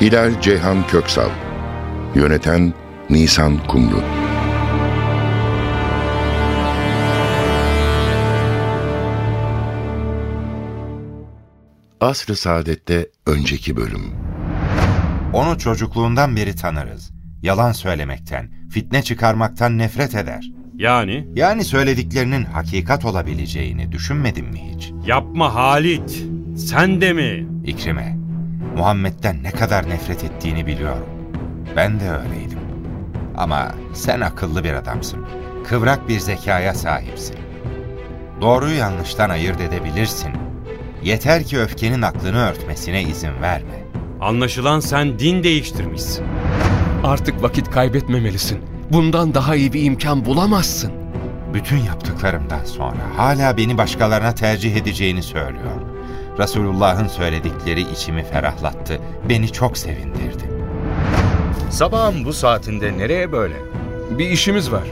Hilal Ceyhan Köksal Yöneten Nisan Kumru Asr-ı Saadet'te önceki bölüm Onu çocukluğundan beri tanırız. Yalan söylemekten, fitne çıkarmaktan nefret eder. Yani? Yani söylediklerinin hakikat olabileceğini düşünmedin mi hiç? Yapma Halit. Sen de mi? İkrime, Muhammed'den ne kadar nefret ettiğini biliyorum. Ben de öyleydim. Ama sen akıllı bir adamsın. Kıvrak bir zekaya sahipsin. Doğruyu yanlıştan ayırt edebilirsin. Yeter ki öfkenin aklını örtmesine izin verme. Anlaşılan sen din değiştirmişsin. Artık vakit kaybetmemelisin. Bundan daha iyi bir imkan bulamazsın. Bütün yaptıklarımdan sonra hala beni başkalarına tercih edeceğini söylüyor. Resulullah'ın söyledikleri içimi ferahlattı, beni çok sevindirdi. Sabahın bu saatinde nereye böyle? Bir işimiz var.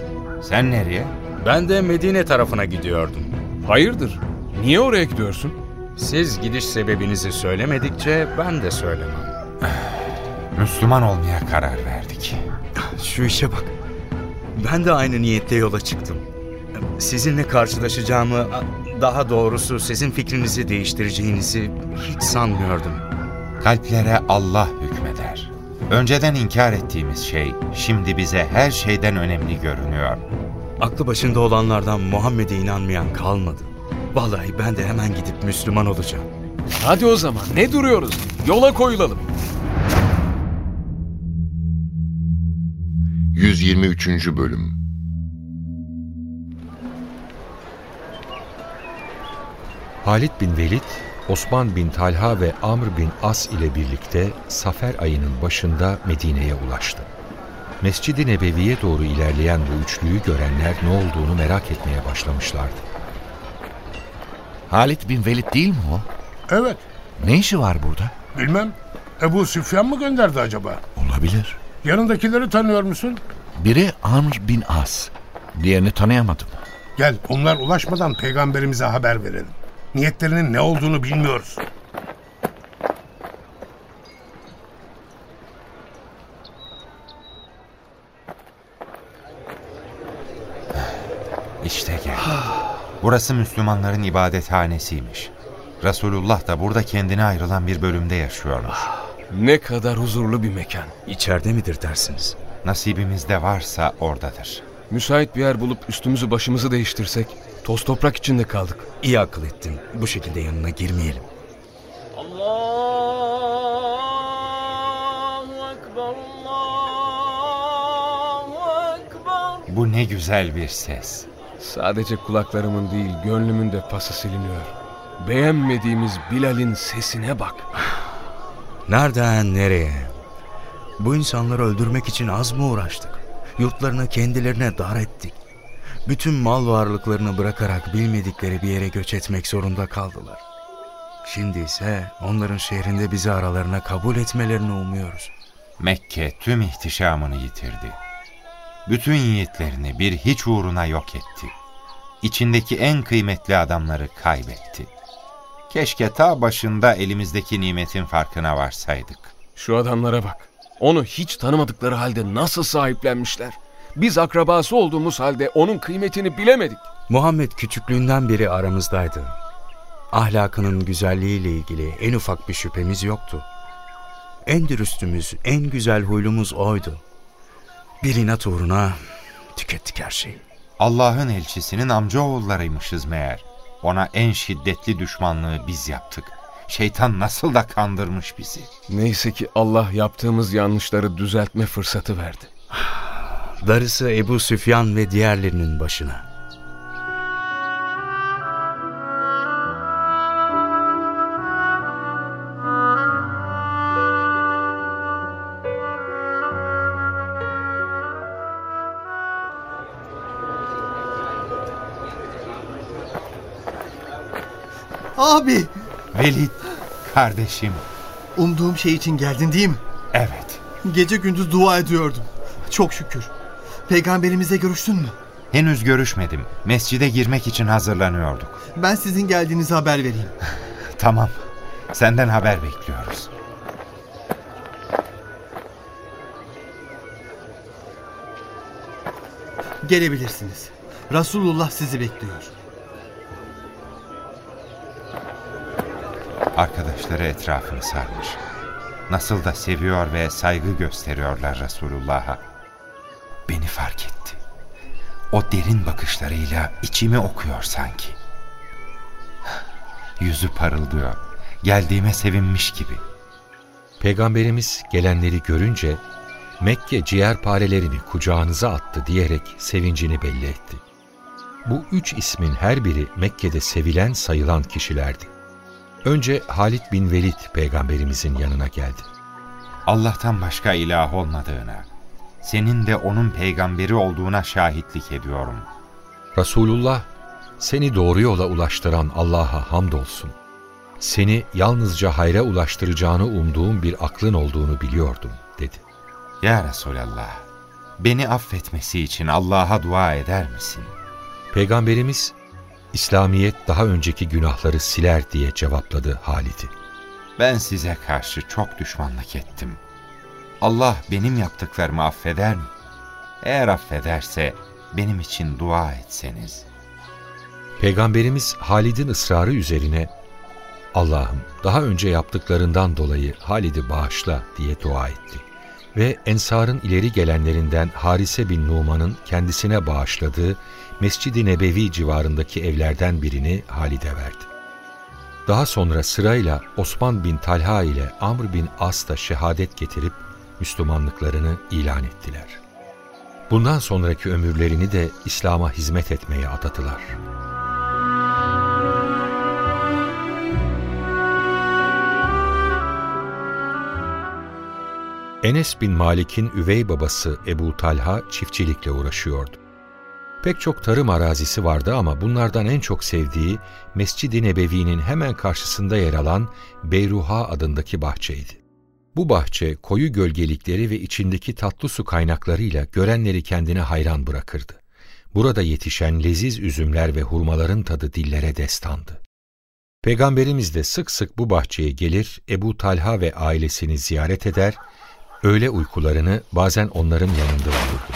Sen nereye? Ben de Medine tarafına gidiyordum. Hayırdır? Niye oraya gidiyorsun? Siz gidiş sebebinizi söylemedikçe ben de söylemem. Müslüman olmaya karar verdik. Şu işe bak. Ben de aynı niyetle yola çıktım. Sizinle karşılaşacağımı, daha doğrusu sizin fikrinizi değiştireceğinizi hiç sanmıyordum. Kalplere Allah hükmeder. Önceden inkar ettiğimiz şey şimdi bize her şeyden önemli görünüyor. Aklı başında olanlardan Muhammed'e inanmayan kalmadı. Vallahi ben de hemen gidip Müslüman olacağım. Hadi o zaman ne duruyoruz? Yola koyulalım. 123. Bölüm Halid bin Velid, Osman bin Talha ve Amr bin As ile birlikte Safer ayının başında Medine'ye ulaştı. Mescid-i Nebevi'ye doğru ilerleyen bu üçlüyü görenler ne olduğunu merak etmeye başlamışlardı. Halid bin Velid değil mi o? Evet. Ne işi var burada? Bilmem. Ebu Süfyan mı gönderdi acaba? Olabilir. Yanındakileri tanıyor musun? Biri Amr bin As. Diğerini tanıyamadım. Gel onlar ulaşmadan peygamberimize haber verelim. Niyetlerinin ne olduğunu bilmiyoruz. İşte gel. Burası Müslümanların ibadethanesiymiş. Resulullah da burada kendine ayrılan bir bölümde yaşıyormuş. Ne kadar huzurlu bir mekan. İçeride midir dersiniz? Nasibimizde varsa oradadır. Müsait bir yer bulup üstümüzü başımızı değiştirsek toz toprak içinde kaldık. İyi akıl ettin. Bu şekilde yanına girmeyelim. Bu ne güzel bir ses. Sadece kulaklarımın değil gönlümün de pası siliniyor. Beğenmediğimiz Bilal'in sesine bak. Nereden nereye? Bu insanları öldürmek için az mı uğraştık? Yurtlarını kendilerine dar ettik. Bütün mal varlıklarını bırakarak bilmedikleri bir yere göç etmek zorunda kaldılar. Şimdi ise onların şehrinde bizi aralarına kabul etmelerini umuyoruz. Mekke tüm ihtişamını yitirdi. Bütün yiğitlerini bir hiç uğruna yok etti. İçindeki en kıymetli adamları kaybetti. Keşke ta başında elimizdeki nimetin farkına varsaydık. Şu adamlara bak. Onu hiç tanımadıkları halde nasıl sahiplenmişler. Biz akrabası olduğumuz halde onun kıymetini bilemedik. Muhammed küçüklüğünden beri aramızdaydı. Ahlakının güzelliğiyle ilgili en ufak bir şüphemiz yoktu. En dürüstümüz, en güzel huylumuz oydu. Bir inat uğruna tükettik her şeyi. Allah'ın elçisinin amcaoğullarıymışız meğer. Ona en şiddetli düşmanlığı biz yaptık. Şeytan nasıl da kandırmış bizi. Neyse ki Allah yaptığımız yanlışları düzeltme fırsatı verdi darısı Ebu Süfyan ve diğerlerinin başına. Abi! Velid, kardeşim. Umduğum şey için geldin değil mi? Evet. Gece gündüz dua ediyordum. Çok şükür. Peygamberimizle görüştün mü? Henüz görüşmedim. Mescide girmek için hazırlanıyorduk. Ben sizin geldiğinizi haber vereyim. Tamam. Senden haber bekliyoruz. Gelebilirsiniz. Resulullah sizi bekliyor. Arkadaşları etrafını sarmış. Nasıl da seviyor ve saygı gösteriyorlar Resulullah'a. Beni fark etti. O derin bakışlarıyla içimi okuyor sanki. Yüzü parıldıyor. Geldiğime sevinmiş gibi. Peygamberimiz gelenleri görünce Mekke ciğerparelerini kucağınıza attı diyerek sevincini belli etti. Bu üç ismin her biri Mekke'de sevilen sayılan kişilerdi. Önce Halid bin Velid peygamberimizin yanına geldi. Allah'tan başka ilah olmadığına, senin de onun peygamberi olduğuna şahitlik ediyorum. Resulullah, seni doğru yola ulaştıran Allah'a hamdolsun. Seni yalnızca hayra ulaştıracağını umduğum bir aklın olduğunu biliyordum, dedi. Ya Resulallah, beni affetmesi için Allah'a dua eder misin? Peygamberimiz, İslamiyet daha önceki günahları siler diye cevapladı Halid'i. Ben size karşı çok düşmanlık ettim. Allah benim yaptıklarımı affeder mi? Eğer affederse benim için dua etseniz. Peygamberimiz Halid'in ısrarı üzerine Allah'ım daha önce yaptıklarından dolayı Halid'i bağışla diye dua etti. Ve Ensar'ın ileri gelenlerinden Harise bin Numan'ın kendisine bağışladığı Mescid-i Nebevi civarındaki evlerden birini Halid'e verdi. Daha sonra sırayla Osman bin Talha ile Amr bin As da şehadet getirip Müslümanlıklarını ilan ettiler. Bundan sonraki ömürlerini de İslam'a hizmet etmeye adadılar. Enes bin Malik'in üvey babası Ebu Talha çiftçilikle uğraşıyordu. Pek çok tarım arazisi vardı ama bunlardan en çok sevdiği Mescid-i Nebevi'nin hemen karşısında yer alan Beyruha adındaki bahçeydi. Bu bahçe koyu gölgelikleri ve içindeki tatlı su kaynaklarıyla görenleri kendine hayran bırakırdı. Burada yetişen leziz üzümler ve hurmaların tadı dillere destandı. Peygamberimiz de sık sık bu bahçeye gelir, Ebu Talha ve ailesini ziyaret eder, öğle uykularını bazen onların yanında olurdu.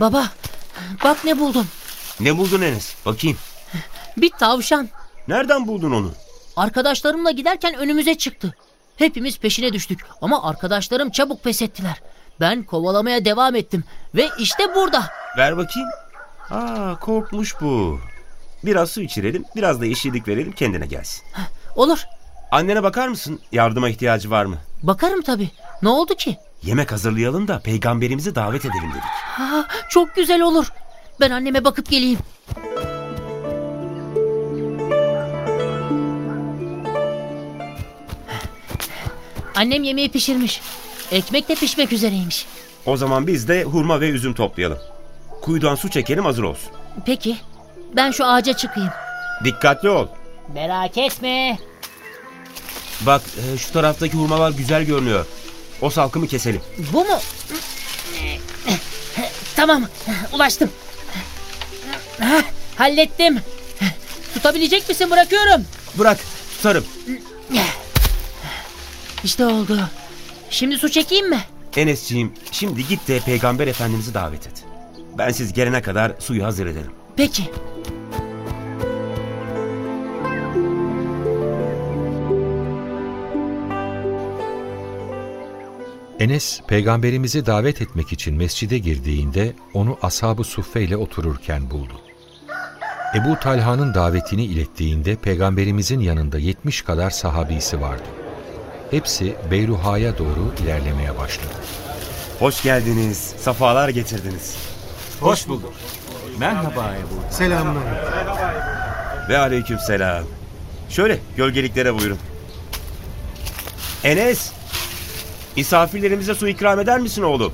Baba, bak ne buldum. Ne buldun Enes? Bakayım. Bir tavşan. Nereden buldun onu? Arkadaşlarımla giderken önümüze çıktı. Hepimiz peşine düştük ama arkadaşlarım çabuk pes ettiler. Ben kovalamaya devam ettim ve işte burada. Ver bakayım. Aa korkmuş bu. Biraz su içirelim, biraz da yeşillik verelim kendine gelsin. Olur. Annene bakar mısın? Yardıma ihtiyacı var mı? Bakarım tabii. Ne oldu ki? Yemek hazırlayalım da peygamberimizi davet edelim dedik. Ha, çok güzel olur. Ben anneme bakıp geleyim. Annem yemeği pişirmiş. Ekmek de pişmek üzereymiş. O zaman biz de hurma ve üzüm toplayalım. Kuyudan su çekelim hazır olsun. Peki. Ben şu ağaca çıkayım. Dikkatli ol. Merak etme. Bak e, şu taraftaki hurmalar güzel görünüyor. O salkımı keselim. Bu mu? Tamam. Ulaştım. Hallettim. Tutabilecek misin? Bırakıyorum. Bırak tutarım. İşte oldu. Şimdi su çekeyim mi? Enesciğim şimdi git de peygamber efendimizi davet et. Ben siz gelene kadar suyu hazır ederim. Peki. Enes, peygamberimizi davet etmek için mescide girdiğinde onu ashab-ı suffe ile otururken buldu. Ebu Talha'nın davetini ilettiğinde peygamberimizin yanında 70 kadar sahabisi vardı. Hepsi Beyruha'ya doğru ilerlemeye başladı. Hoş geldiniz, safalar getirdiniz. Hoş bulduk. Merhaba Ebu. Selamünaleyküm. Ve aleyküm selam. Şöyle gölgeliklere buyurun. Enes, misafirlerimize su ikram eder misin oğlum?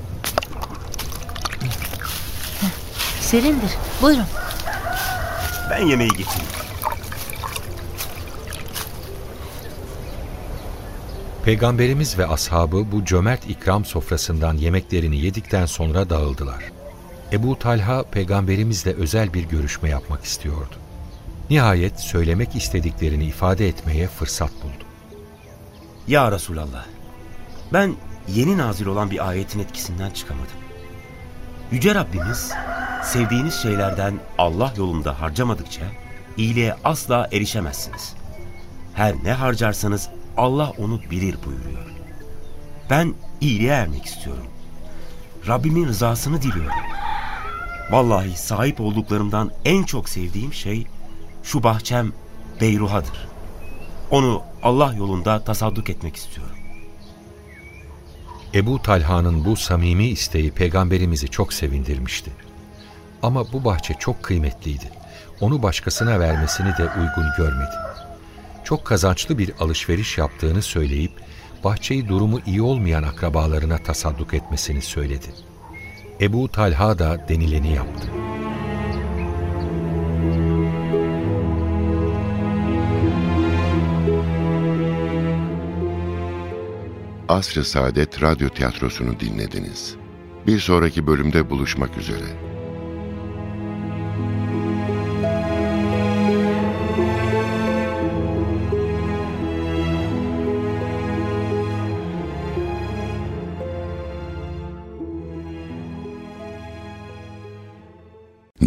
Serindir. Buyurun. Ben yemeği getireyim. Peygamberimiz ve ashabı bu cömert ikram sofrasından yemeklerini yedikten sonra dağıldılar. Ebu Talha peygamberimizle özel bir görüşme yapmak istiyordu. Nihayet söylemek istediklerini ifade etmeye fırsat buldu. Ya Resulallah, ben yeni nazil olan bir ayetin etkisinden çıkamadım. Yüce Rabbimiz, sevdiğiniz şeylerden Allah yolunda harcamadıkça iyiliğe asla erişemezsiniz. Her ne harcarsanız Allah onu bilir buyuruyor. Ben iyiliğe ermek istiyorum. Rabbimin rızasını diliyorum. Vallahi sahip olduklarımdan en çok sevdiğim şey şu bahçem Beyruha'dır. Onu Allah yolunda tasadduk etmek istiyorum. Ebu Talha'nın bu samimi isteği peygamberimizi çok sevindirmişti. Ama bu bahçe çok kıymetliydi. Onu başkasına vermesini de uygun görmedi. Çok kazançlı bir alışveriş yaptığını söyleyip bahçeyi durumu iyi olmayan akrabalarına tasadduk etmesini söyledi. Ebu Talha da denileni yaptı. Asr-ı Saadet Radyo Tiyatrosu'nu dinlediniz. Bir sonraki bölümde buluşmak üzere.